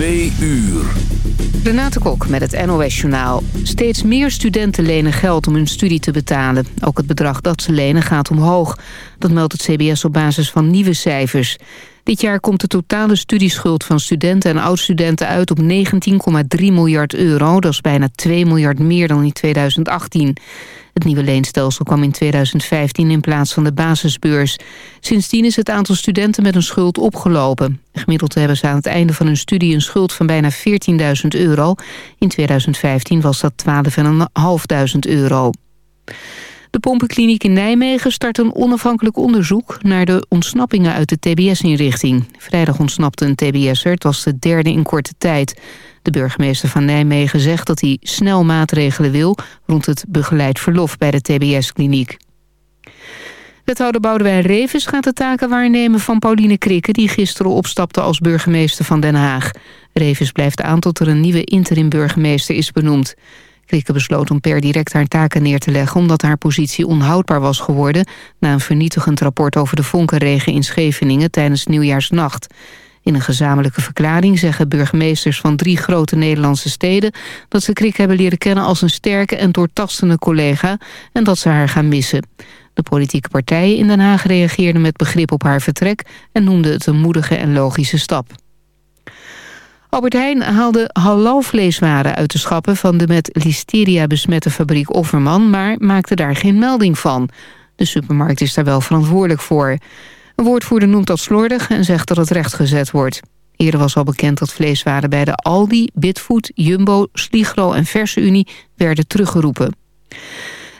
Twee uur. Renate Kok met het NOS Journaal. Steeds meer studenten lenen geld om hun studie te betalen. Ook het bedrag dat ze lenen gaat omhoog. Dat meldt het CBS op basis van nieuwe cijfers. Dit jaar komt de totale studieschuld van studenten en oud-studenten uit op 19,3 miljard euro. Dat is bijna 2 miljard meer dan in 2018. Het nieuwe leenstelsel kwam in 2015 in plaats van de basisbeurs. Sindsdien is het aantal studenten met een schuld opgelopen. Gemiddeld hebben ze aan het einde van hun studie een schuld van bijna 14.000 euro. In 2015 was dat 12.500 euro. De Pompenkliniek in Nijmegen start een onafhankelijk onderzoek... naar de ontsnappingen uit de TBS-inrichting. Vrijdag ontsnapte een TBS'er, het was de derde in korte tijd. De burgemeester van Nijmegen zegt dat hij snel maatregelen wil... rond het begeleid verlof bij de TBS-kliniek. Wethouder Boudewijn Revens gaat de taken waarnemen van Pauline Krikke... die gisteren opstapte als burgemeester van Den Haag. Revens blijft aan tot er een nieuwe interim-burgemeester is benoemd. Krikke besloot om per direct haar taken neer te leggen... omdat haar positie onhoudbaar was geworden... na een vernietigend rapport over de vonkenregen in Scheveningen tijdens Nieuwjaarsnacht. In een gezamenlijke verklaring zeggen burgemeesters van drie grote Nederlandse steden... dat ze Krik hebben leren kennen als een sterke en doortastende collega... en dat ze haar gaan missen. De politieke partijen in Den Haag reageerden met begrip op haar vertrek... en noemden het een moedige en logische stap. Albert Heijn haalde halalvleeswaren uit de schappen van de met listeria besmette fabriek Offerman, maar maakte daar geen melding van. De supermarkt is daar wel verantwoordelijk voor. Een woordvoerder noemt dat slordig en zegt dat het rechtgezet wordt. Eerder was al bekend dat vleeswaren bij de Aldi, Bitfood, Jumbo, Sligro en Verse Unie werden teruggeroepen.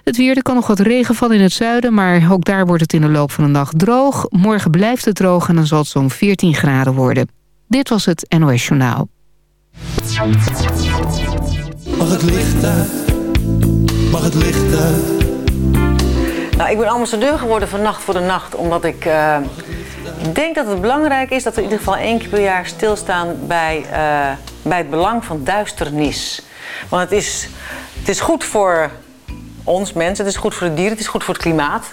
Het weer, er kan nog wat regen vallen in het zuiden... maar ook daar wordt het in de loop van de dag droog. Morgen blijft het droog en dan zal het zo'n 14 graden worden. Dit was het NOS Journaal. Mag het licht uit? Mag het licht uit? Nou, ik ben ambassadeur geworden van Nacht voor de Nacht, omdat ik uh, denk dat het belangrijk is dat we in ieder geval één keer per jaar stilstaan bij, uh, bij het belang van duisternis. Want het is, het is goed voor ons mensen, het is goed voor de dieren, het is goed voor het klimaat.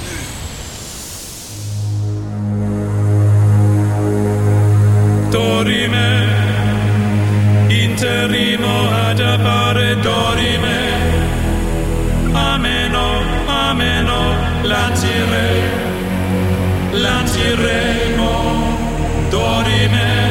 Dorime, interimo ad appare dorime. Ameno, ameno, lancire, lanciremo, dorime.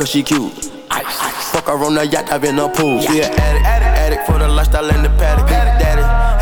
Cause she cute. Fuck her on the yacht, dive in the pool. She addict, addict, for the lifestyle and the paddock.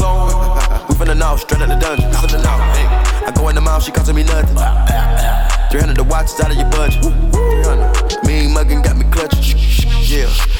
Clone. We finna know, straight out the dungeon. Finna know. Hey. I go in the mouth, she costing me nothing. 300 the watch is out of your budget. 300. Mean muggin' got me clutching. Yeah.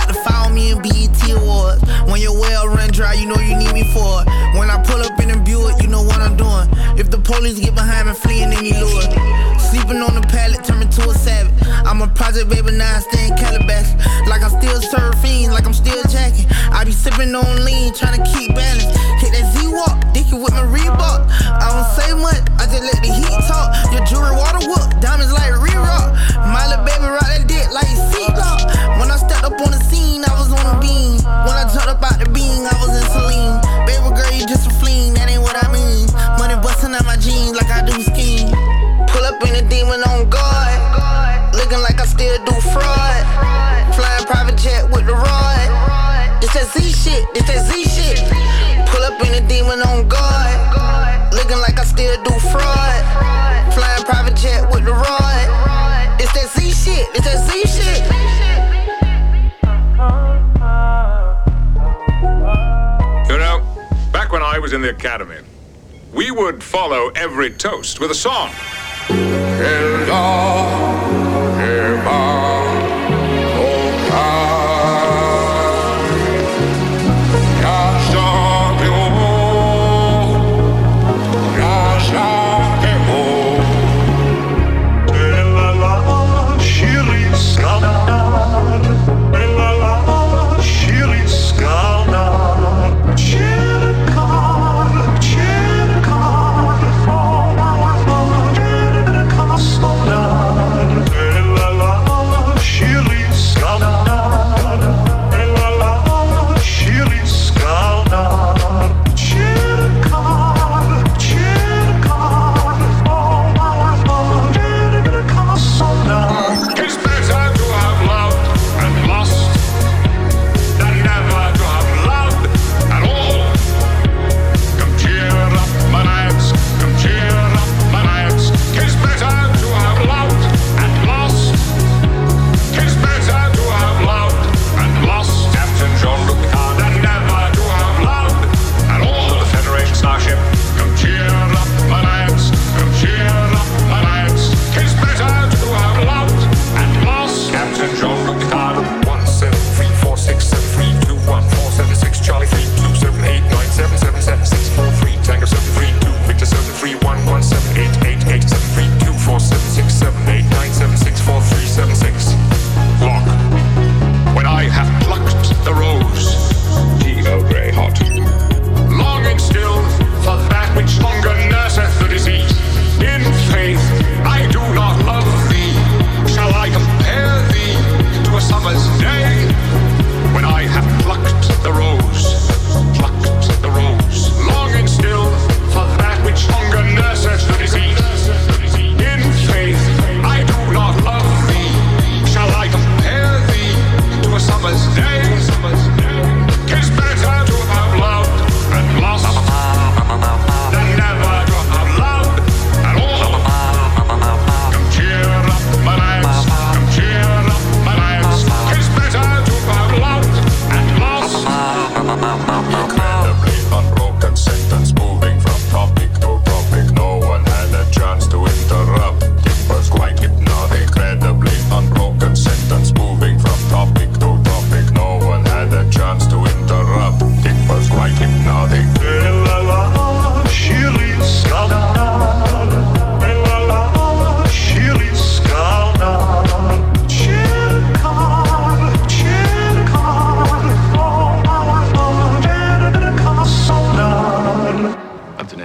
follow me in BET Awards. When your well run dry, you know you need me for it. When I pull up in a Buick, you know what I'm doing. If the police get behind me, fleeing any lure. Sleeping on the pallet, turn me to a savage. I'm a project baby, now I stay in Calabash. Like I'm still surfing, like I'm still jacking. I be sipping on lean, trying to keep balance. Hit that Z-Walk, do fraud. Flying private jet with the rod. It's that Z shit, it's that Z shit. You know, back when I was in the academy, we would follow every toast with a song. Slow down.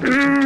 mm.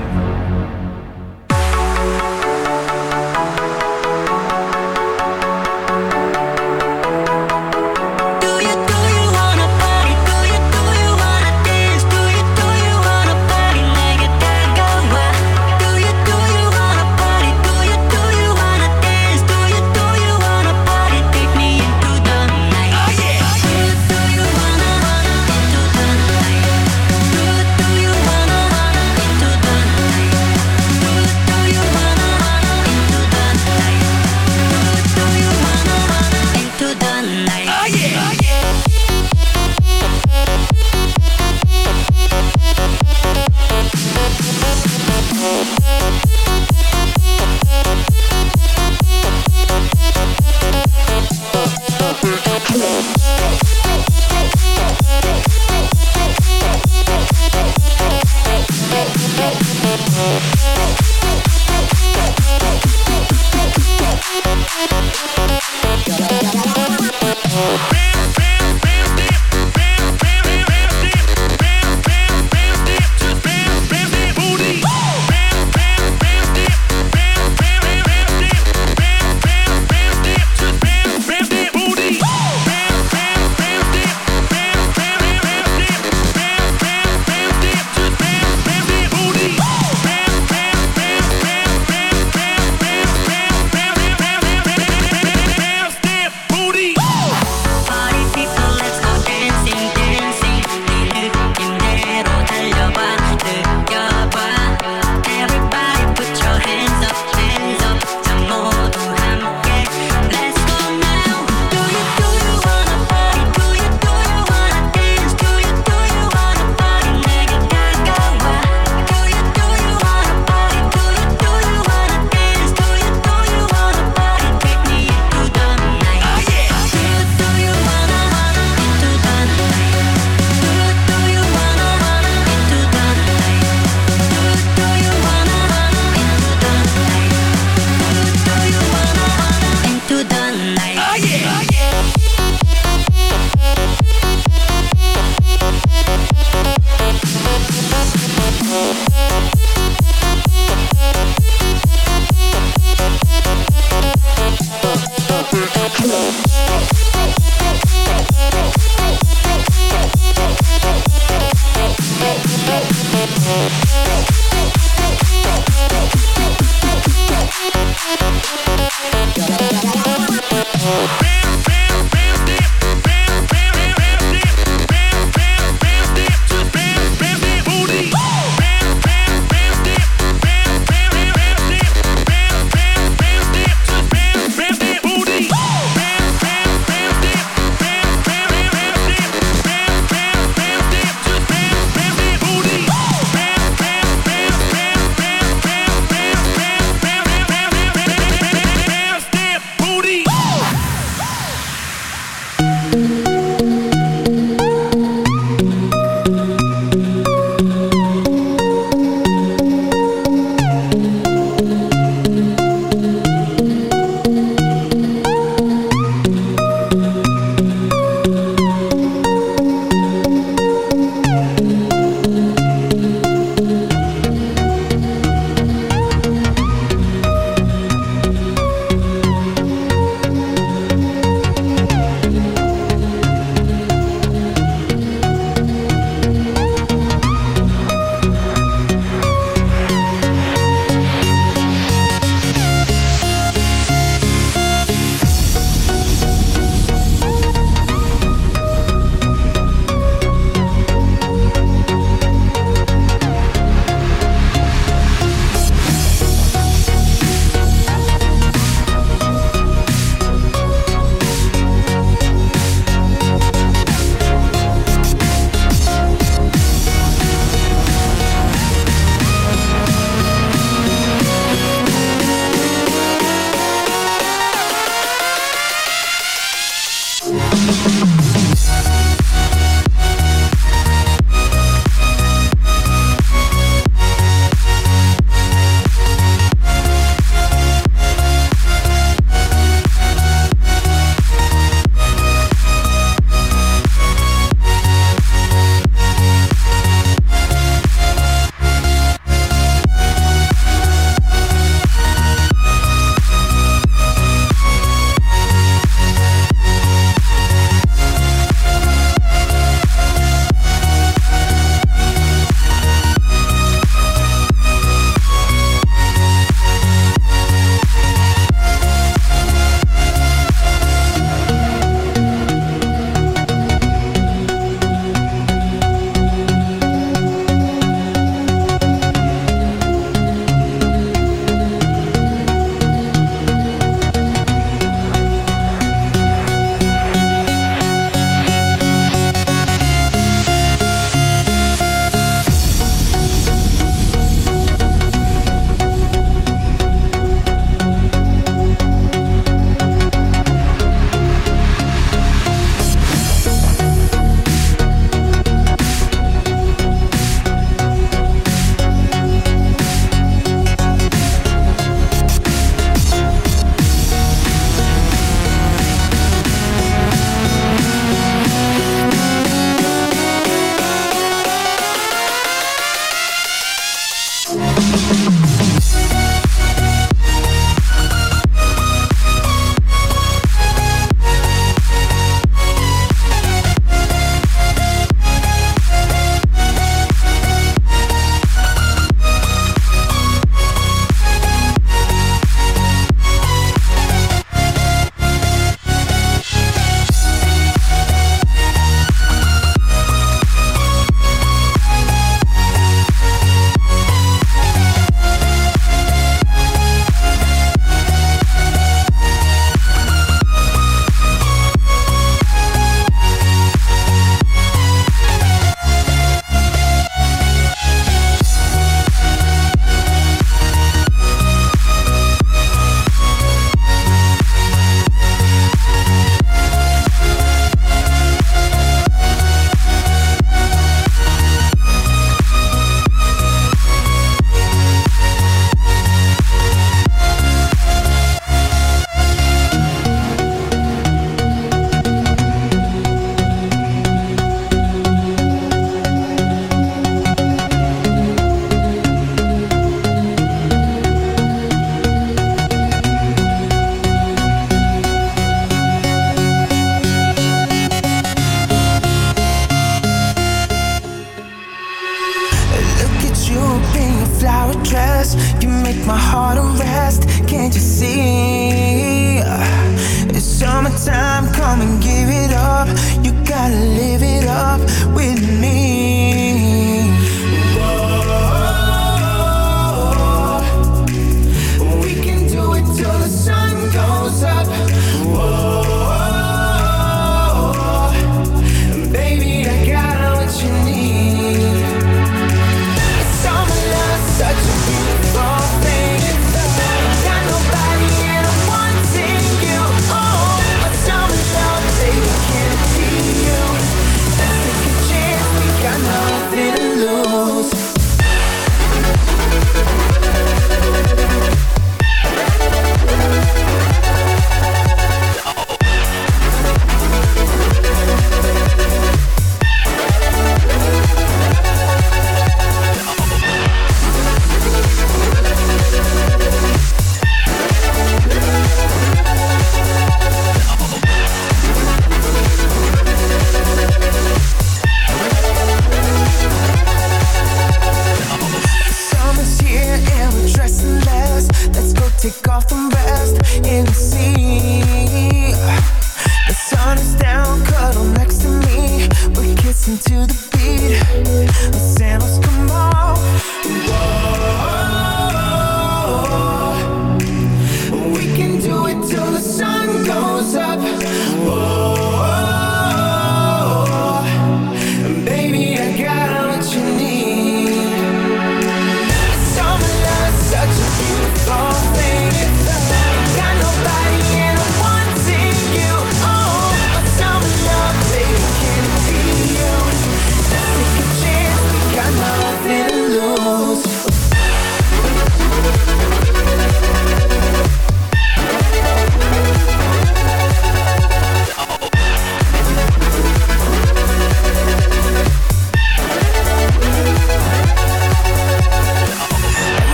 Break.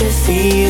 To feel.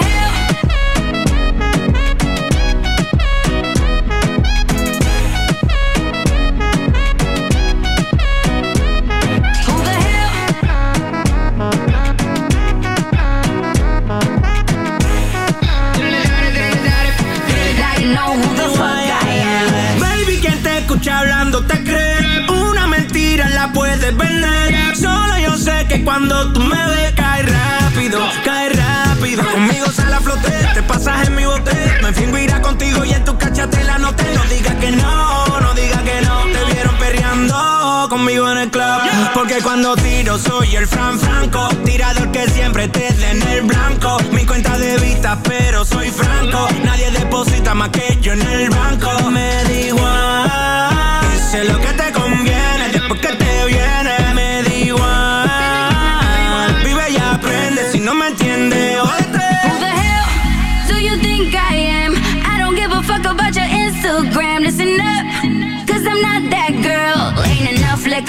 Solo yo sé que cuando tú me ves, cae rápido, cae rápido. Conmigo sale a flote, te pasas en mi bote. Me fingo irá contigo y en tu cachate la noté. No digas que no, no digas que no. Te vieron perreando conmigo en el club. Porque cuando tiro soy el Fran Franco. Tirador que siempre te dé en el blanco. Mi cuenta de vista, pero soy franco. Nadie deposita más que yo en el banco. Me da igual. Hice lo que te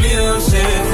music.